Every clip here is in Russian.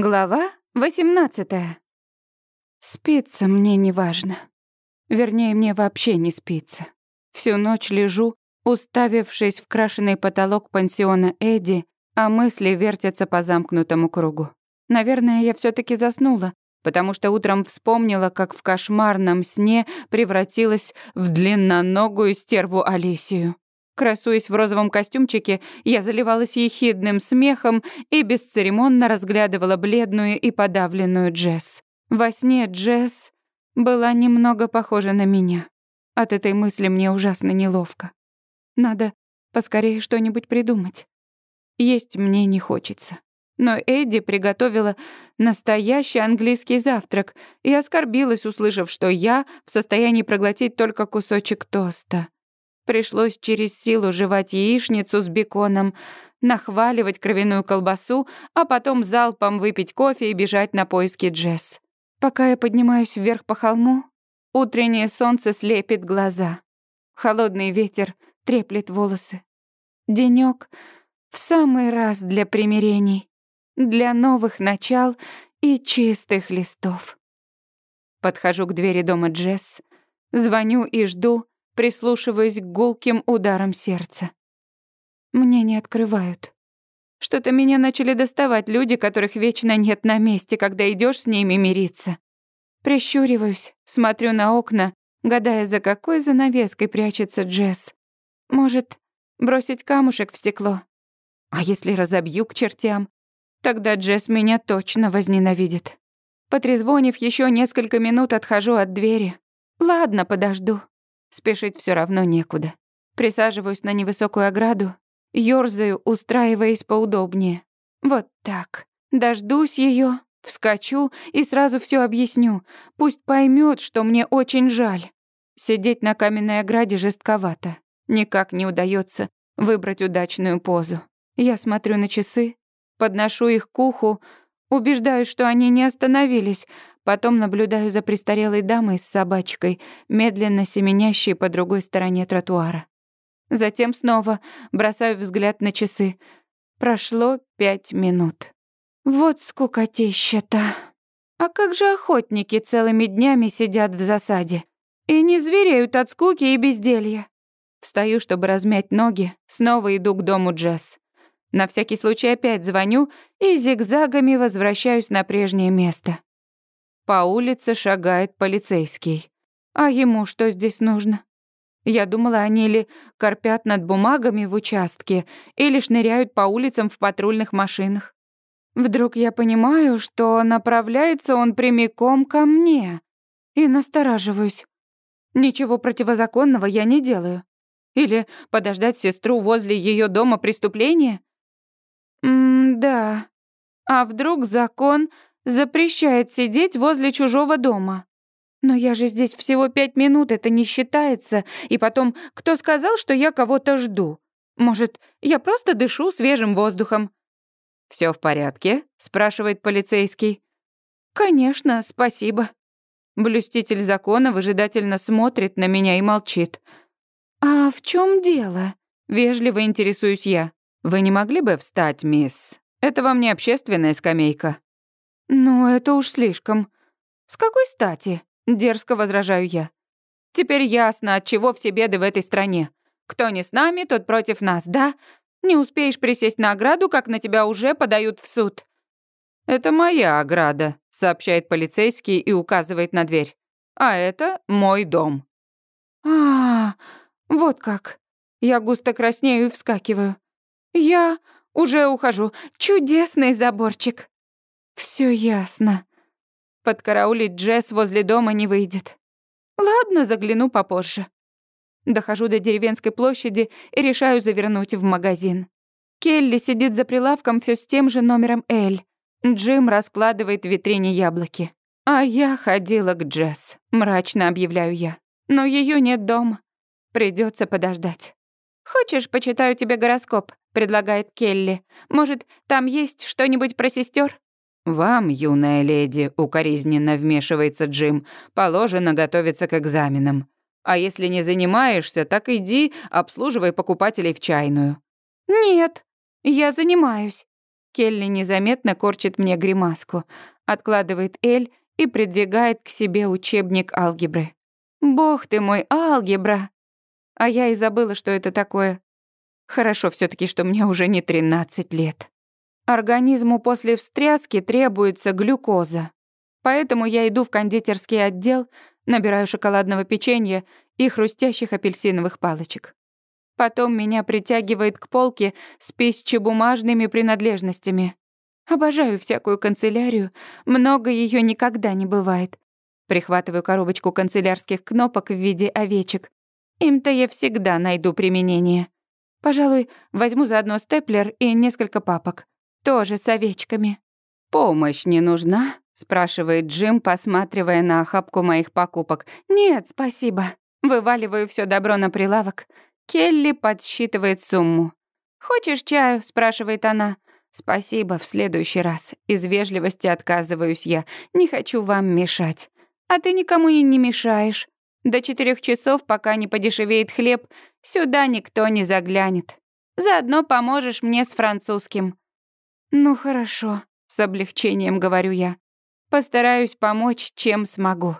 Глава 18. Спится мне неважно. Вернее, мне вообще не спится. Всю ночь лежу, уставившись в крашеный потолок пансиона Эдди, а мысли вертятся по замкнутому кругу. Наверное, я все таки заснула, потому что утром вспомнила, как в кошмарном сне превратилась в длинноногую стерву Алисию. Красуясь в розовом костюмчике, я заливалась ехидным смехом и бесцеремонно разглядывала бледную и подавленную Джесс. Во сне Джесс была немного похожа на меня. От этой мысли мне ужасно неловко. Надо поскорее что-нибудь придумать. Есть мне не хочется. Но Эдди приготовила настоящий английский завтрак и оскорбилась, услышав, что я в состоянии проглотить только кусочек тоста. Пришлось через силу жевать яичницу с беконом, нахваливать кровяную колбасу, а потом залпом выпить кофе и бежать на поиски Джесс. Пока я поднимаюсь вверх по холму, утреннее солнце слепит глаза. Холодный ветер треплет волосы. Денёк в самый раз для примирений, для новых начал и чистых листов. Подхожу к двери дома Джесс, звоню и жду, прислушиваясь к гулким ударам сердца. Мне не открывают. Что-то меня начали доставать люди, которых вечно нет на месте, когда идешь с ними мириться. Прищуриваюсь, смотрю на окна, гадая, за какой занавеской прячется Джесс. Может, бросить камушек в стекло? А если разобью к чертям? Тогда Джесс меня точно возненавидит. Потрезвонив еще несколько минут, отхожу от двери. Ладно, подожду. Спешить все равно некуда. Присаживаюсь на невысокую ограду, ёрзаю, устраиваясь поудобнее. Вот так. Дождусь ее, вскочу и сразу все объясню. Пусть поймет, что мне очень жаль. Сидеть на каменной ограде жестковато. Никак не удается выбрать удачную позу. Я смотрю на часы, подношу их к уху, убеждаюсь, что они не остановились, Потом наблюдаю за престарелой дамой с собачкой, медленно семенящей по другой стороне тротуара. Затем снова бросаю взгляд на часы. Прошло пять минут. Вот скукотища-то. А как же охотники целыми днями сидят в засаде и не звереют от скуки и безделья? Встаю, чтобы размять ноги, снова иду к дому Джесс. На всякий случай опять звоню и зигзагами возвращаюсь на прежнее место. По улице шагает полицейский. А ему что здесь нужно? Я думала, они или корпят над бумагами в участке, или шныряют по улицам в патрульных машинах. Вдруг я понимаю, что направляется он прямиком ко мне. И настораживаюсь. Ничего противозаконного я не делаю. Или подождать сестру возле ее дома преступления? М-да. А вдруг закон запрещает сидеть возле чужого дома. Но я же здесь всего пять минут, это не считается. И потом, кто сказал, что я кого-то жду? Может, я просто дышу свежим воздухом? Все в порядке?» — спрашивает полицейский. «Конечно, спасибо». Блюститель закона выжидательно смотрит на меня и молчит. «А в чем дело?» — вежливо интересуюсь я. «Вы не могли бы встать, мисс? Это вам не общественная скамейка». «Ну, это уж слишком. С какой стати?» — дерзко возражаю я. «Теперь ясно, от чего все беды в этой стране. Кто не с нами, тот против нас, да? Не успеешь присесть на ограду, как на тебя уже подают в суд». «Это моя ограда», — сообщает полицейский и указывает на дверь. «А это мой дом». «А, вот как». Я густо краснею и вскакиваю. «Я уже ухожу. Чудесный заборчик». Все ясно. Подкараулить Джесс возле дома не выйдет. Ладно, загляну попозже. Дохожу до деревенской площади и решаю завернуть в магазин. Келли сидит за прилавком все с тем же номером L. Джим раскладывает в витрине яблоки. А я ходила к Джесс, мрачно объявляю я. Но ее нет дома. Придется подождать. «Хочешь, почитаю тебе гороскоп?» — предлагает Келли. «Может, там есть что-нибудь про сестер? «Вам, юная леди», — укоризненно вмешивается Джим, «положено готовиться к экзаменам. А если не занимаешься, так иди, обслуживай покупателей в чайную». «Нет, я занимаюсь». Келли незаметно корчит мне гримаску, откладывает Эль и придвигает к себе учебник алгебры. «Бог ты мой, алгебра!» А я и забыла, что это такое. Хорошо все таки что мне уже не 13 лет. Организму после встряски требуется глюкоза. Поэтому я иду в кондитерский отдел, набираю шоколадного печенья и хрустящих апельсиновых палочек. Потом меня притягивает к полке с пищебумажными принадлежностями. Обожаю всякую канцелярию, много ее никогда не бывает. Прихватываю коробочку канцелярских кнопок в виде овечек. Им-то я всегда найду применение. Пожалуй, возьму заодно степлер и несколько папок. Тоже с овечками. «Помощь не нужна?» — спрашивает Джим, посматривая на охапку моих покупок. «Нет, спасибо». Вываливаю все добро на прилавок. Келли подсчитывает сумму. «Хочешь чаю?» — спрашивает она. «Спасибо, в следующий раз. Из вежливости отказываюсь я. Не хочу вам мешать. А ты никому и не мешаешь. До четырех часов, пока не подешевеет хлеб, сюда никто не заглянет. Заодно поможешь мне с французским». «Ну хорошо», — с облегчением говорю я. «Постараюсь помочь, чем смогу».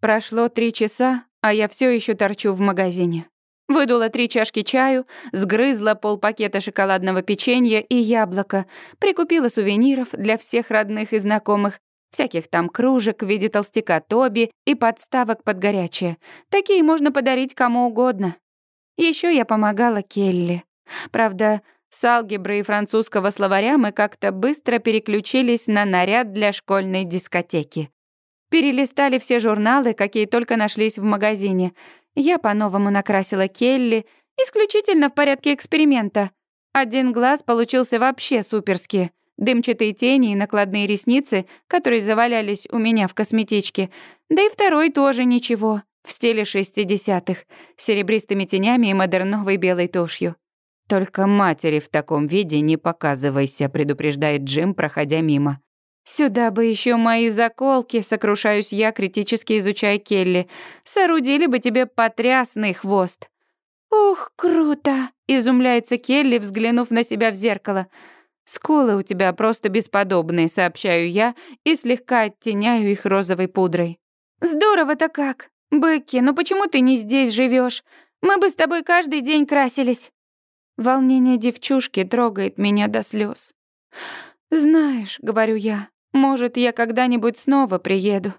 Прошло три часа, а я все еще торчу в магазине. Выдула три чашки чаю, сгрызла полпакета шоколадного печенья и яблоко, прикупила сувениров для всех родных и знакомых, всяких там кружек в виде толстяка Тоби и подставок под горячее. Такие можно подарить кому угодно. Еще я помогала Келли. Правда, с алгебры и французского словаря мы как-то быстро переключились на наряд для школьной дискотеки. Перелистали все журналы, какие только нашлись в магазине — я по-новому накрасила Келли, исключительно в порядке эксперимента. Один глаз получился вообще суперски. Дымчатые тени и накладные ресницы, которые завалялись у меня в косметичке. Да и второй тоже ничего, в стиле шестидесятых, серебристыми тенями и модерновой белой тушью. «Только матери в таком виде не показывайся», — предупреждает Джим, проходя мимо. Сюда бы еще мои заколки, сокрушаюсь я, критически изучая Келли. Соорудили бы тебе потрясный хвост. Ух, круто, изумляется Келли, взглянув на себя в зеркало. Скулы у тебя просто бесподобные, сообщаю я и слегка оттеняю их розовой пудрой. Здорово-то как. Бекки, ну почему ты не здесь живешь? Мы бы с тобой каждый день красились. Волнение девчушки трогает меня до слез. «Знаешь», — говорю я, — «может, я когда-нибудь снова приеду,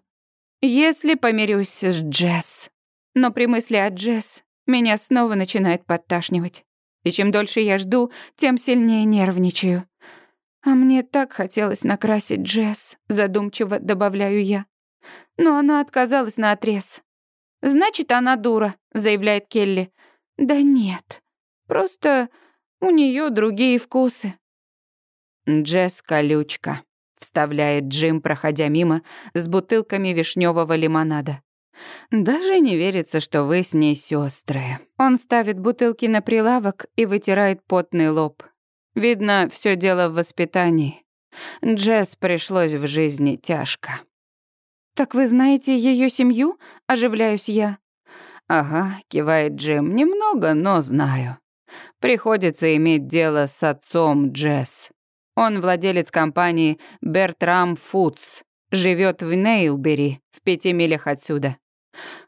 если помирюсь с Джесс». Но при мысли о Джесс меня снова начинает подташнивать. И чем дольше я жду, тем сильнее нервничаю. А мне так хотелось накрасить Джесс, задумчиво добавляю я. Но она отказалась на отрез. Значит, она дура, заявляет Келли. Да нет. Просто у нее другие вкусы. «Джесс колючка», — вставляет Джим, проходя мимо, с бутылками вишневого лимонада. «Даже не верится, что вы с ней сестры. Он ставит бутылки на прилавок и вытирает потный лоб. Видно, все дело в воспитании. Джесс пришлось в жизни тяжко. «Так вы знаете ее семью?» — оживляюсь я. «Ага», — кивает Джим, — «немного, но знаю. Приходится иметь дело с отцом Джесс. Он владелец компании Бертрам Фудс, живет в Нейлбери, в пяти милях отсюда.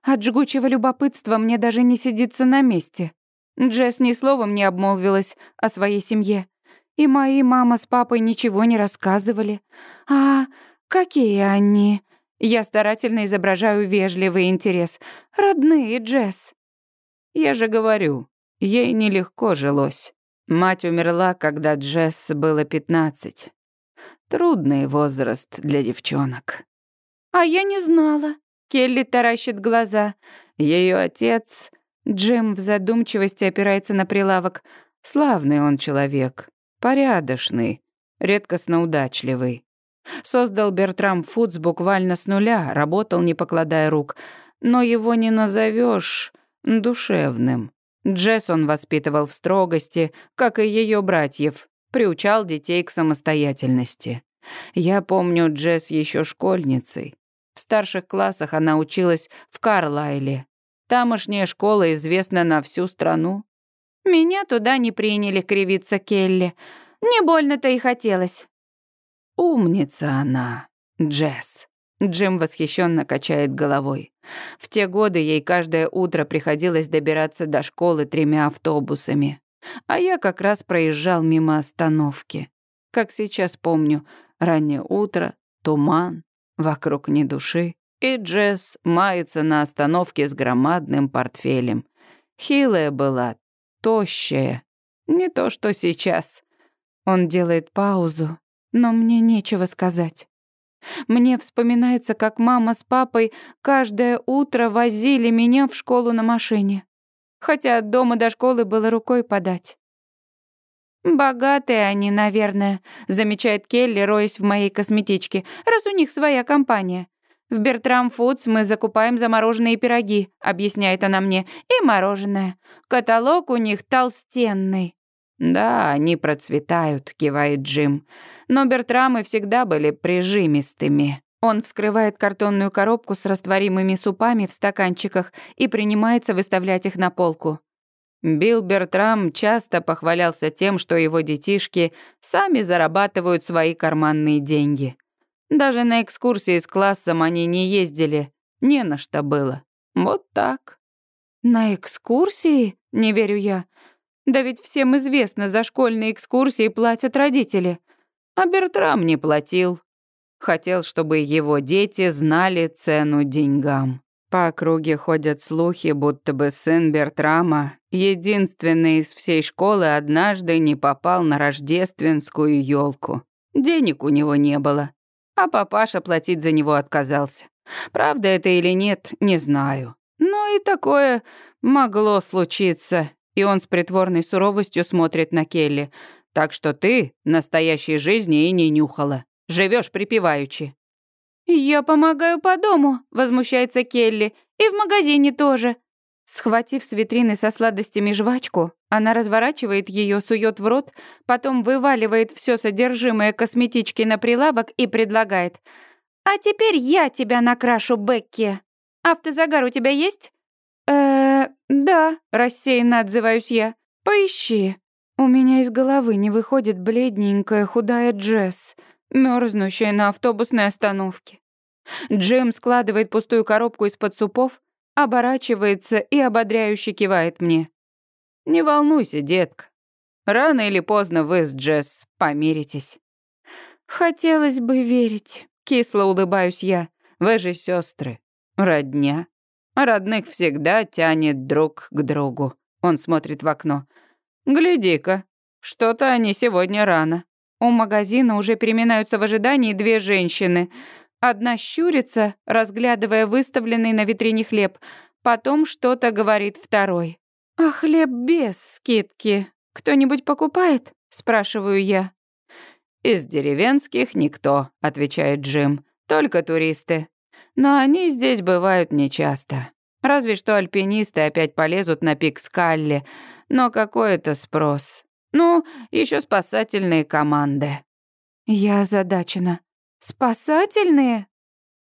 От жгучего любопытства мне даже не сидится на месте. Джесс ни словом не обмолвилась о своей семье. И мои мама с папой ничего не рассказывали. А какие они? Я старательно изображаю вежливый интерес. Родные, Джесс. Я же говорю, ей нелегко жилось. Мать умерла, когда Джесс было пятнадцать. Трудный возраст для девчонок. А я не знала. Келли таращит глаза. Ее отец... Джим в задумчивости опирается на прилавок. Славный он человек. Порядочный. Редкостно удачливый. Создал Бертрам Фудс буквально с нуля, работал, не покладая рук. Но его не назовешь душевным. Джесс он воспитывал в строгости, как и ее братьев, приучал детей к самостоятельности. Я помню Джесс еще школьницей. В старших классах она училась в Карлайле. Тамошняя школа известна на всю страну. Меня туда не приняли, кривиться Келли. Не больно-то и хотелось. Умница она, Джесс. Джим восхищенно качает головой. В те годы ей каждое утро приходилось добираться до школы тремя автобусами. А я как раз проезжал мимо остановки. Как сейчас помню, раннее утро, туман, вокруг ни души, и Джесс мается на остановке с громадным портфелем. Хилая была, тощая. Не то, что сейчас. Он делает паузу, но мне нечего сказать. Мне вспоминается, как мама с папой каждое утро возили меня в школу на машине. Хотя от дома до школы было рукой подать. «Богатые они, наверное», — замечает Келли, роясь в моей косметичке, «раз у них своя компания. В Бертрам Фудс мы закупаем замороженные пироги», — объясняет она мне, «и мороженое. Каталог у них толстенный». «Да, они процветают», — кивает Джим. «Но Бертрамы всегда были прижимистыми». Он вскрывает картонную коробку с растворимыми супами в стаканчиках и принимается выставлять их на полку. Билл Бертрам часто похвалялся тем, что его детишки сами зарабатывают свои карманные деньги. Даже на экскурсии с классом они не ездили, не на что было. Вот так. «На экскурсии?» — не верю я. Да ведь всем известно, за школьные экскурсии платят родители. А Бертрам не платил. Хотел, чтобы его дети знали цену деньгам. По округе ходят слухи, будто бы сын Бертрама, единственный из всей школы, однажды не попал на рождественскую елку. Денег у него не было, а папаша платить за него отказался. Правда это или нет, не знаю. Но и такое могло случиться, и он с притворной суровостью смотрит на Келли. Так что ты настоящей жизни и не нюхала. Живешь припеваючи. «Я помогаю по дому», — возмущается Келли. «И в магазине тоже». Схватив с витрины со сладостями жвачку, она разворачивает ее, сует в рот, потом вываливает все содержимое косметички на прилавок и предлагает. «А теперь я тебя накрашу, Бекки. Автозагар у тебя есть?» Э да», — рассеянно отзываюсь я. «Поищи». У меня из головы не выходит бледненькая худая Джесс — мерзнущая на автобусной остановке. Джим складывает пустую коробку из-под супов, оборачивается и ободряюще кивает мне. «Не волнуйся, детка. Рано или поздно вы с Джесс помиритесь». «Хотелось бы верить», — кисло улыбаюсь я. «Вы же сестры, родня. А родных всегда тянет друг к другу». Он смотрит в окно. «Гляди-ка, что-то они сегодня рано». У магазина уже переминаются в ожидании две женщины. Одна щурится, разглядывая выставленный на витрине хлеб, потом что-то говорит второй. «А хлеб без скидки кто-нибудь покупает?» — спрашиваю я. «Из деревенских никто», — отвечает Джим. «Только туристы. Но они здесь бывают нечасто. Разве что альпинисты опять полезут на пик Скалли. Но какой это спрос? Ну, еще спасательные команды. Я озадачена. Спасательные?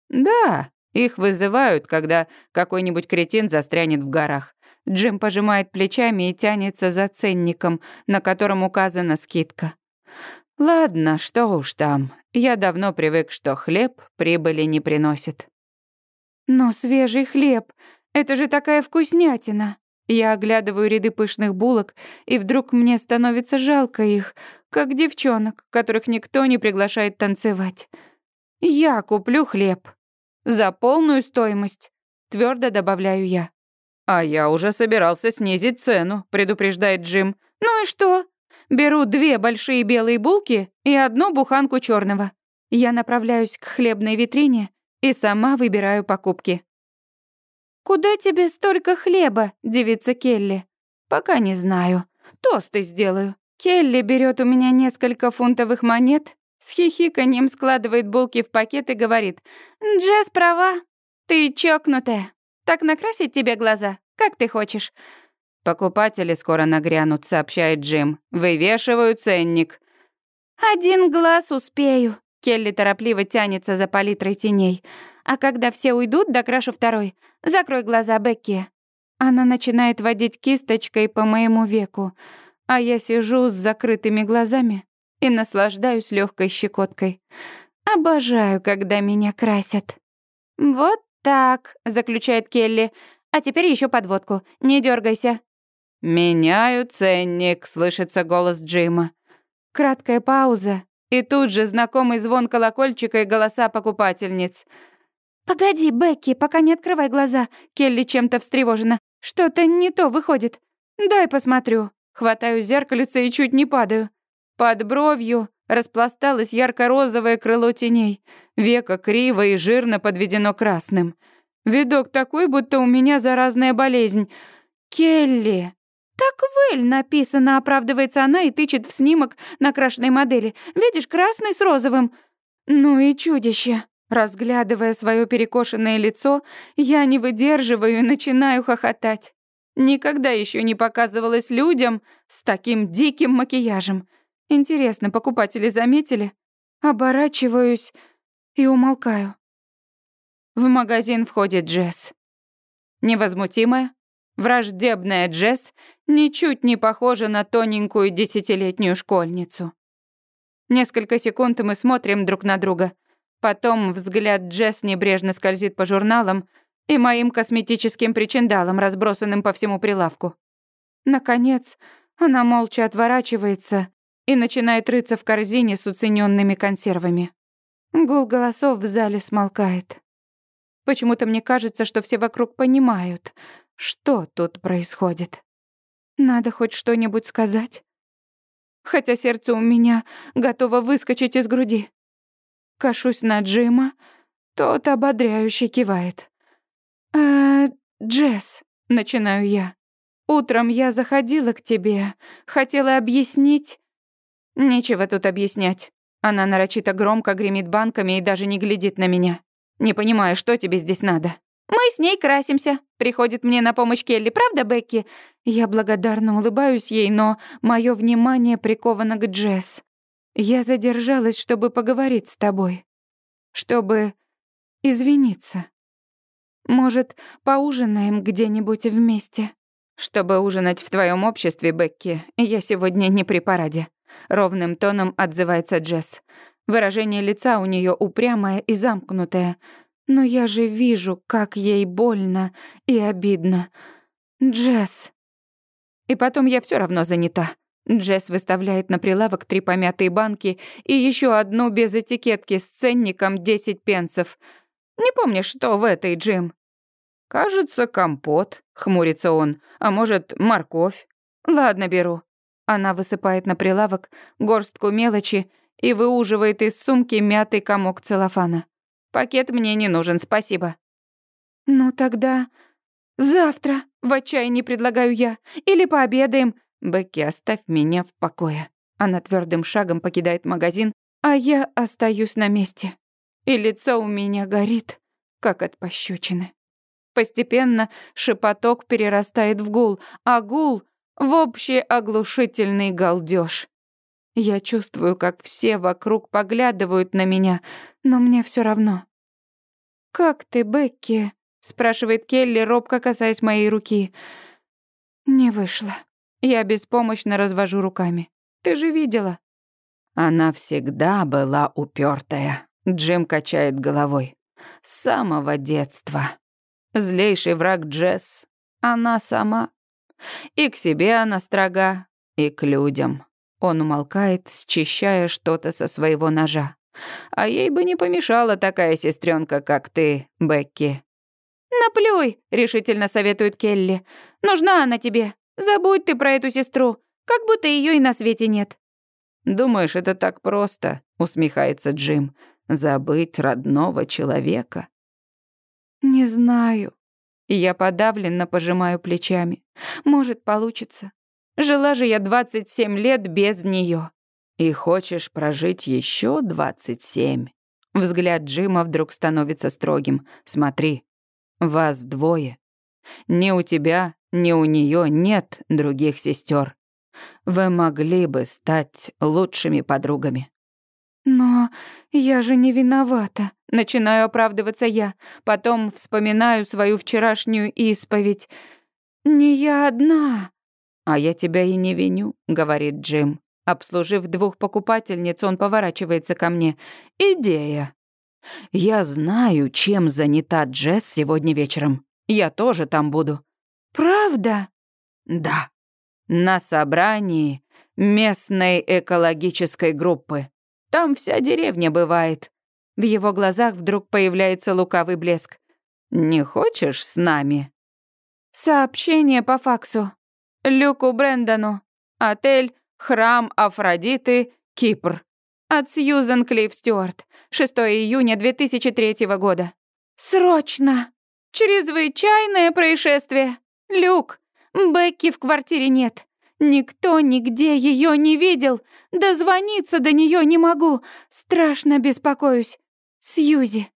Да, их вызывают, когда какой-нибудь кретин застрянет в горах. Джим пожимает плечами и тянется за ценником, на котором указана скидка. Ладно, что уж там. Я давно привык, что хлеб прибыли не приносит. Но свежий хлеб — это же такая вкуснятина. Я оглядываю ряды пышных булок, и вдруг мне становится жалко их, как девчонок, которых никто не приглашает танцевать. Я куплю хлеб. За полную стоимость, твердо добавляю я. А я уже собирался снизить цену, предупреждает Джим. Ну и что? Беру две большие белые булки и одну буханку черного. Я направляюсь к хлебной витрине и сама выбираю покупки. «Куда тебе столько хлеба, девица Келли?» «Пока не знаю. Тосты сделаю». Келли берет у меня несколько фунтовых монет, с хихиканьем складывает булки в пакет и говорит, «Джесс права, ты чокнутая. Так накрасить тебе глаза, как ты хочешь». «Покупатели скоро нагрянут», — сообщает Джим. «Вывешиваю ценник». «Один глаз успею». Келли торопливо тянется за палитрой теней. А когда все уйдут, докрашу второй. Закрой глаза, Бекки. Она начинает водить кисточкой по моему веку, а я сижу с закрытыми глазами и наслаждаюсь легкой щекоткой. Обожаю, когда меня красят. Вот так, заключает Келли. А теперь еще подводку. Не дергайся. Меняю ценник, слышится голос Джима. Краткая пауза, и тут же знакомый звон колокольчика и голоса покупательниц. «Погоди, Бекки, пока не открывай глаза». Келли чем-то встревожена. «Что-то не то выходит. Дай посмотрю». Хватаю зеркальце и чуть не падаю. Под бровью распласталось ярко-розовое крыло теней. Веко криво и жирно подведено красным. Видок такой, будто у меня заразная болезнь. «Келли!» «Так Вэль написано», — оправдывается она и тычет в снимок накрашенной модели. «Видишь, красный с розовым». «Ну и чудище». Разглядывая свое перекошенное лицо, я не выдерживаю и начинаю хохотать. Никогда еще не показывалась людям с таким диким макияжем. Интересно, покупатели заметили? Оборачиваюсь и умолкаю. В магазин входит Джесс. Невозмутимая, враждебная Джесс ничуть не похожа на тоненькую десятилетнюю школьницу. Несколько секунд мы смотрим друг на друга. Потом взгляд Джесс небрежно скользит по журналам и моим косметическим причиндалам, разбросанным по всему прилавку. Наконец, она молча отворачивается и начинает рыться в корзине с уцененными консервами. Гул голосов в зале смолкает. Почему-то мне кажется, что все вокруг понимают, что тут происходит. Надо хоть что-нибудь сказать. Хотя сердце у меня готово выскочить из груди. Кашусь на Джима, тот ободряюще кивает. «Э, Джесс», — начинаю я. «Утром я заходила к тебе, хотела объяснить...» «Нечего тут объяснять». Она нарочито громко гремит банками и даже не глядит на меня. «Не понимаю, что тебе здесь надо?» «Мы с ней красимся», — приходит мне на помощь Келли, правда, Бекки? Я благодарно улыбаюсь ей, но мое внимание приковано к Джесс. Я задержалась, чтобы поговорить с тобой. Чтобы извиниться. Может, поужинаем где-нибудь вместе? Чтобы ужинать в твоем обществе, Бекки, я сегодня не при параде. Ровным тоном отзывается Джесс. Выражение лица у нее упрямое и замкнутое. Но я же вижу, как ей больно и обидно. Джесс. И потом я все равно занята. Джесс выставляет на прилавок три помятые банки и еще одну без этикетки с ценником 10 пенсов. Не помнишь, что в этой, Джим? Кажется, компот, хмурится он. А может, морковь? Ладно, беру. Она высыпает на прилавок горстку мелочи и выуживает из сумки мятый комок целлофана. Пакет мне не нужен, спасибо. Ну тогда завтра, в отчаянии предлагаю я, или пообедаем. Бекки, оставь меня в покое. Она твердым шагом покидает магазин, а я остаюсь на месте. И лицо у меня горит, как от пощечины. Постепенно шепоток перерастает в гул, а гул — в общий оглушительный галдёж. Я чувствую, как все вокруг поглядывают на меня, но мне все равно. «Как ты, Бекки?» — спрашивает Келли, робко касаясь моей руки. «Не вышло». Я беспомощно развожу руками. «Ты же видела». Она всегда была упертая. Джим качает головой. С самого детства. Злейший враг Джесс. Она сама. И к себе она строга, и к людям. Он умолкает, счищая что-то со своего ножа. А ей бы не помешала такая сестренка, как ты, Бекки. «Наплюй», — решительно советует Келли. «Нужна она тебе. Забудь ты про эту сестру, как будто ее и на свете нет». «Думаешь, это так просто?» — усмехается Джим. «Забыть родного человека». «Не знаю». Я подавленно пожимаю плечами. «Может, получится. Жила же я 27 лет без нее. И хочешь прожить еще 27? Взгляд Джима вдруг становится строгим. Смотри, вас двое. Ни у тебя, ни у нее нет других сестер. Вы могли бы стать лучшими подругами. Но я же не виновата. Начинаю оправдываться я. Потом вспоминаю свою вчерашнюю исповедь. Не я одна. «А я тебя и не виню», — говорит Джим. Обслужив двух покупательниц, он поворачивается ко мне. «Идея. Я знаю, чем занята Джесс сегодня вечером. Я тоже там буду». «Правда?» «Да. На собрании местной экологической группы. Там вся деревня бывает». В его глазах вдруг появляется лукавый блеск. «Не хочешь с нами?» «Сообщение по факсу. Люку Брэндону. Отель «Храм Афродиты, Кипр». От Сьюзен Клифф Стюарт. 6 июня 2003 года. «Срочно! Чрезвычайное происшествие! Люк, Бекки в квартире нет. Никто нигде ее не видел. Дозвониться до нее не могу. Страшно беспокоюсь. Сьюзи».